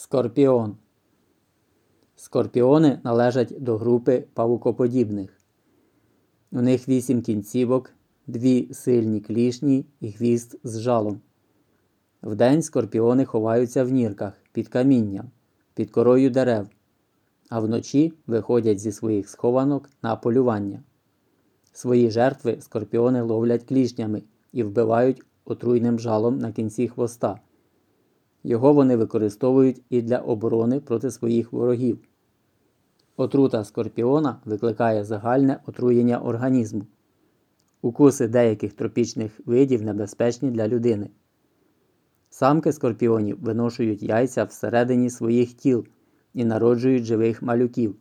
Скорпіон. Скорпіони належать до групи павукоподібних. У них вісім кінцівок, дві сильні клішні і хвіст з жалом. Вдень скорпіони ховаються в нірках під камінням, під корою дерев, а вночі виходять зі своїх схованок на полювання. Свої жертви скорпіони ловлять клішнями і вбивають отруйним жалом на кінці хвоста. Його вони використовують і для оборони проти своїх ворогів. Отрута скорпіона викликає загальне отруєння організму. Укуси деяких тропічних видів небезпечні для людини. Самки скорпіонів виношують яйця всередині своїх тіл і народжують живих малюків.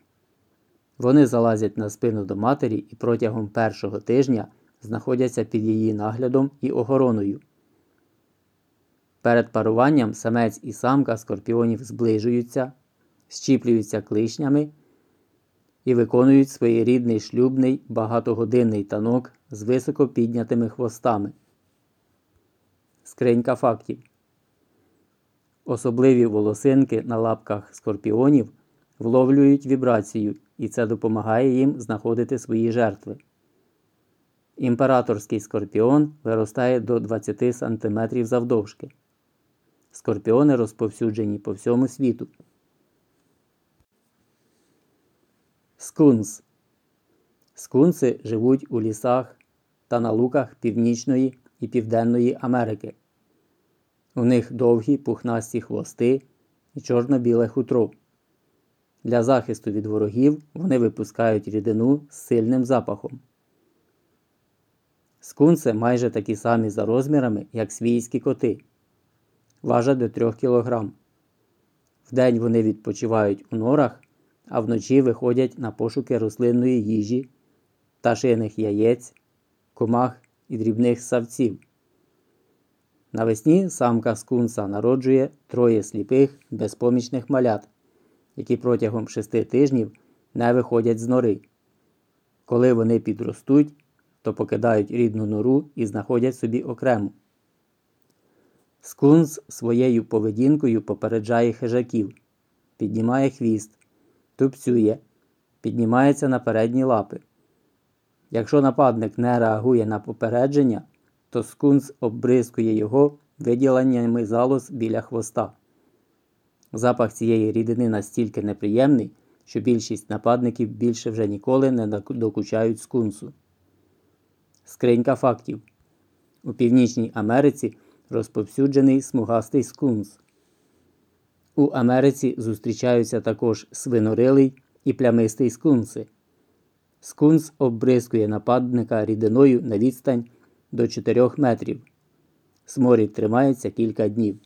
Вони залазять на спину до матері і протягом першого тижня знаходяться під її наглядом і охороною. Перед паруванням самець і самка скорпіонів зближуються, щіплюються клишнями і виконують своєрідний шлюбний багатогодинний танок з високо піднятими хвостами. Скринька фактів. Особливі волосинки на лапках скорпіонів вловлюють вібрацію, і це допомагає їм знаходити свої жертви. Імператорський скорпіон виростає до 20 см завдовжки. Скорпіони розповсюджені по всьому світу. Скунс. Скунси живуть у лісах та на луках Північної і Південної Америки. У них довгі пухнасті хвости і чорно-біле хутро. Для захисту від ворогів вони випускають рідину з сильним запахом. Скунси майже такі самі за розмірами, як свійські коти. Важать до 3 кг. Вдень вони відпочивають у норах, а вночі виходять на пошуки рослинної їжі, пташиних яєць, комах і дрібних савців. Навесні самка скунса народжує троє сліпих безпомічних малят, які протягом шести тижнів не виходять з нори. Коли вони підростуть, то покидають рідну нору і знаходять собі окрему. Скунс своєю поведінкою попереджає хижаків, піднімає хвіст, тупцює, піднімається на передні лапи. Якщо нападник не реагує на попередження, то скунс оббризкує його виділеннями залоз біля хвоста. Запах цієї рідини настільки неприємний, що більшість нападників більше вже ніколи не докучають скунсу. Скринька фактів. У Північній Америці розповсюджений смугастий скунс. У Америці зустрічаються також свинорилий і плямистий скунси. Скунс оббризкує нападника рідиною на відстань до 4 метрів. Сморід тримається кілька днів.